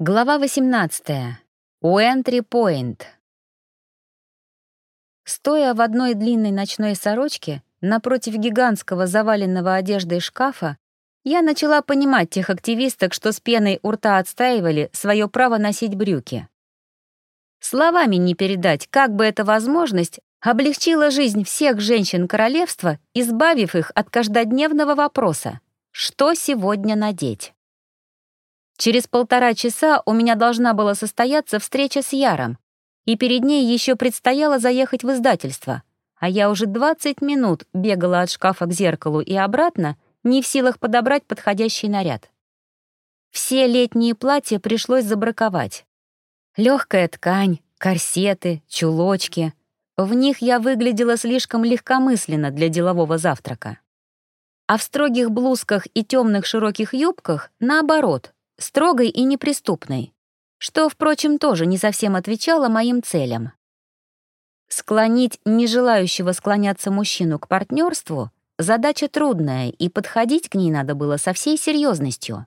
Глава 18. Уэнтри Пойнт. Стоя в одной длинной ночной сорочке напротив гигантского заваленного одеждой шкафа, я начала понимать тех активисток, что с пеной у рта отстаивали свое право носить брюки. Словами не передать, как бы эта возможность облегчила жизнь всех женщин королевства, избавив их от каждодневного вопроса «Что сегодня надеть?». Через полтора часа у меня должна была состояться встреча с Яром, и перед ней еще предстояло заехать в издательство, а я уже 20 минут бегала от шкафа к зеркалу и обратно, не в силах подобрать подходящий наряд. Все летние платья пришлось забраковать. Легкая ткань, корсеты, чулочки. В них я выглядела слишком легкомысленно для делового завтрака. А в строгих блузках и темных широких юбках, наоборот, строгой и неприступной, что, впрочем, тоже не совсем отвечало моим целям. Склонить нежелающего склоняться мужчину к партнерству — задача трудная, и подходить к ней надо было со всей серьезностью.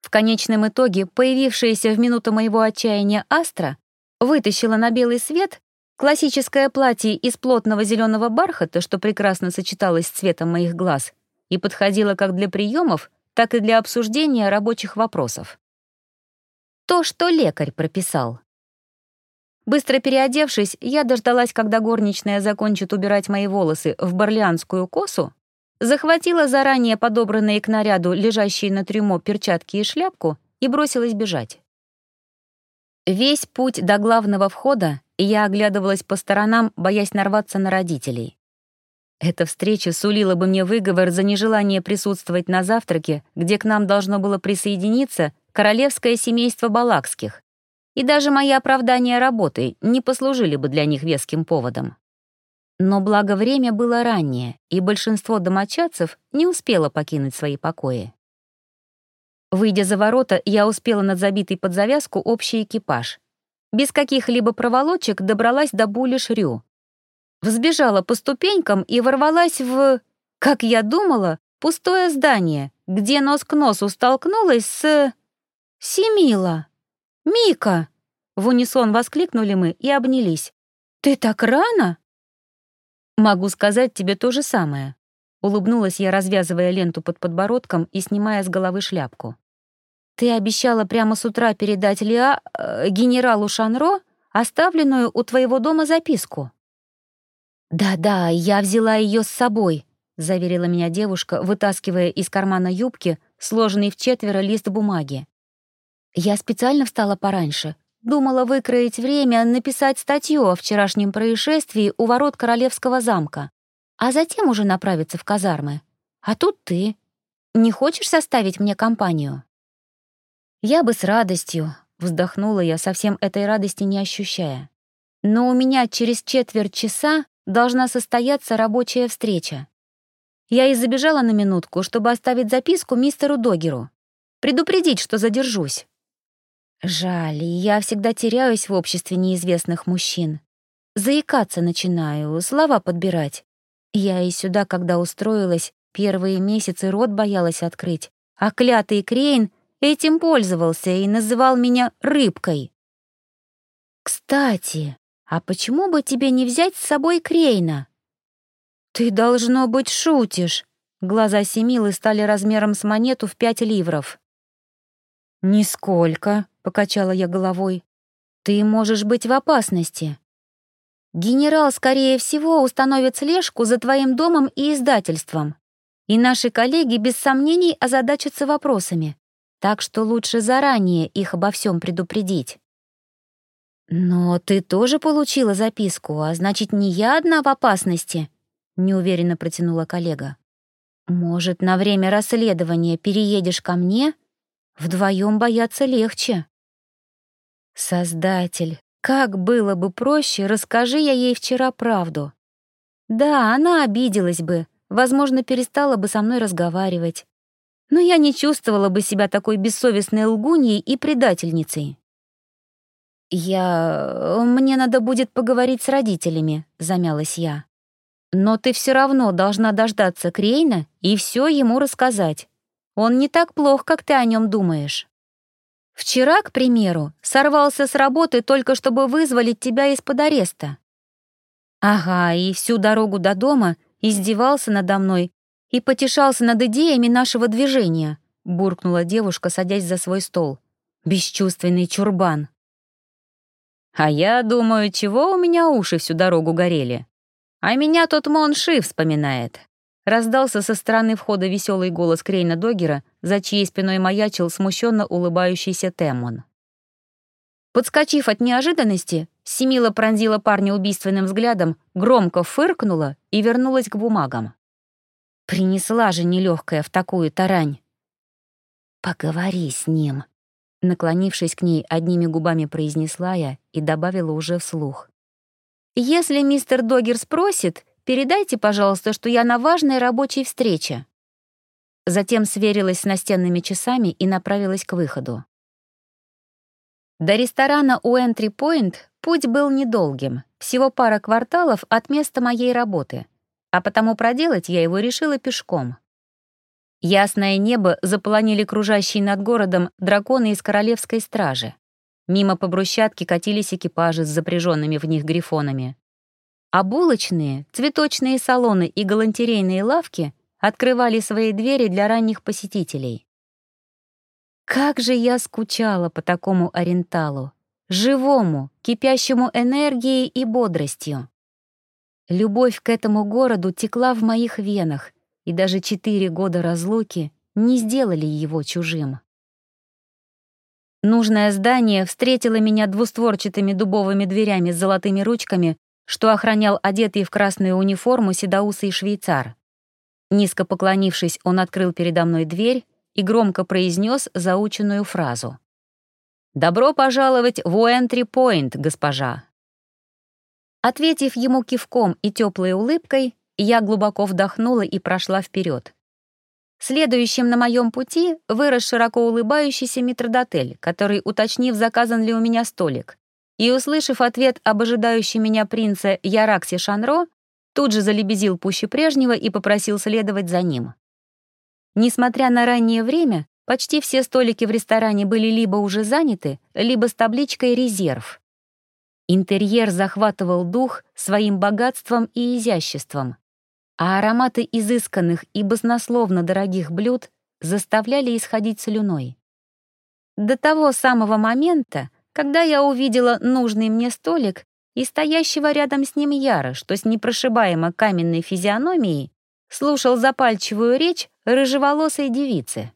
В конечном итоге появившаяся в минуту моего отчаяния Астра вытащила на белый свет классическое платье из плотного зеленого бархата, что прекрасно сочеталось с цветом моих глаз, и подходило как для приемов, так и для обсуждения рабочих вопросов. То, что лекарь прописал. Быстро переодевшись, я дождалась, когда горничная закончит убирать мои волосы в барлианскую косу, захватила заранее подобранные к наряду лежащие на трюмо перчатки и шляпку и бросилась бежать. Весь путь до главного входа я оглядывалась по сторонам, боясь нарваться на родителей. Эта встреча сулила бы мне выговор за нежелание присутствовать на завтраке, где к нам должно было присоединиться королевское семейство Балакских. И даже мои оправдания работой не послужили бы для них веским поводом. Но благо время было раннее, и большинство домочадцев не успело покинуть свои покои. Выйдя за ворота, я успела над забитой под завязку общий экипаж. Без каких-либо проволочек добралась до Булиш-Рю, взбежала по ступенькам и ворвалась в, как я думала, пустое здание, где нос к носу столкнулась с... Семила! Мика! В унисон воскликнули мы и обнялись. «Ты так рано?» «Могу сказать тебе то же самое», — улыбнулась я, развязывая ленту под подбородком и снимая с головы шляпку. «Ты обещала прямо с утра передать Лиа, э, генералу Шанро, оставленную у твоего дома записку». «Да-да, я взяла ее с собой», — заверила меня девушка, вытаскивая из кармана юбки сложенный в четверо лист бумаги. Я специально встала пораньше. Думала выкроить время написать статью о вчерашнем происшествии у ворот Королевского замка, а затем уже направиться в казармы. А тут ты. Не хочешь составить мне компанию? Я бы с радостью, вздохнула я, совсем этой радости не ощущая. Но у меня через четверть часа должна состояться рабочая встреча. Я и забежала на минутку, чтобы оставить записку мистеру Догеру. Предупредить, что задержусь. Жаль, я всегда теряюсь в обществе неизвестных мужчин. Заикаться начинаю, слова подбирать. Я и сюда, когда устроилась, первые месяцы рот боялась открыть, а клятый Крейн этим пользовался и называл меня рыбкой. Кстати, «А почему бы тебе не взять с собой Крейна?» «Ты, должно быть, шутишь!» Глаза Семилы стали размером с монету в пять ливров. «Нисколько», — покачала я головой. «Ты можешь быть в опасности. Генерал, скорее всего, установит слежку за твоим домом и издательством, и наши коллеги без сомнений озадачатся вопросами, так что лучше заранее их обо всем предупредить». «Но ты тоже получила записку, а значит, не я одна в опасности?» — неуверенно протянула коллега. «Может, на время расследования переедешь ко мне? Вдвоем бояться легче». «Создатель, как было бы проще, расскажи я ей вчера правду. Да, она обиделась бы, возможно, перестала бы со мной разговаривать. Но я не чувствовала бы себя такой бессовестной лгуньей и предательницей. «Я... мне надо будет поговорить с родителями», — замялась я. «Но ты все равно должна дождаться Крейна и все ему рассказать. Он не так плох, как ты о нем думаешь». Вчера, к примеру, сорвался с работы только чтобы вызволить тебя из-под ареста. Ага, и всю дорогу до дома издевался надо мной и потешался над идеями нашего движения, буркнула девушка, садясь за свой стол. Бесчувственный чурбан. А я думаю, чего у меня уши всю дорогу горели. А меня тот Монши вспоминает. Раздался со стороны входа веселый голос Крейна Догера, за чьей спиной маячил смущенно улыбающийся Теммон. Подскочив от неожиданности, Семила пронзила парня убийственным взглядом, громко фыркнула и вернулась к бумагам. Принесла же нелегкая в такую тарань. «Поговори с ним», — наклонившись к ней, одними губами произнесла я и добавила уже вслух. «Если мистер Догер спросит, Передайте, пожалуйста, что я на важной рабочей встрече». Затем сверилась с настенными часами и направилась к выходу. До ресторана у Entry Point путь был недолгим, всего пара кварталов от места моей работы, а потому проделать я его решила пешком. Ясное небо заполонили кружащие над городом драконы из королевской стражи. Мимо по брусчатке катились экипажи с запряженными в них грифонами а булочные, цветочные салоны и галантерейные лавки открывали свои двери для ранних посетителей. Как же я скучала по такому ориенталу, живому, кипящему энергией и бодростью. Любовь к этому городу текла в моих венах, и даже четыре года разлуки не сделали его чужим. Нужное здание встретило меня двустворчатыми дубовыми дверями с золотыми ручками что охранял одетый в красную униформу седоусый швейцар. Низко поклонившись, он открыл передо мной дверь и громко произнес заученную фразу. «Добро пожаловать в Уэнтри-Пойнт, госпожа!» Ответив ему кивком и теплой улыбкой, я глубоко вдохнула и прошла вперед. Следующим на моем пути вырос широко улыбающийся метродотель, который, уточнив, заказан ли у меня столик, и, услышав ответ об ожидающем меня принце Яраксе Шанро, тут же залебезил пуще прежнего и попросил следовать за ним. Несмотря на раннее время, почти все столики в ресторане были либо уже заняты, либо с табличкой «Резерв». Интерьер захватывал дух своим богатством и изяществом, а ароматы изысканных и баснословно дорогих блюд заставляли исходить слюной. До того самого момента, когда я увидела нужный мне столик и стоящего рядом с ним Яра, что с непрошибаемо каменной физиономией слушал запальчивую речь рыжеволосой девицы.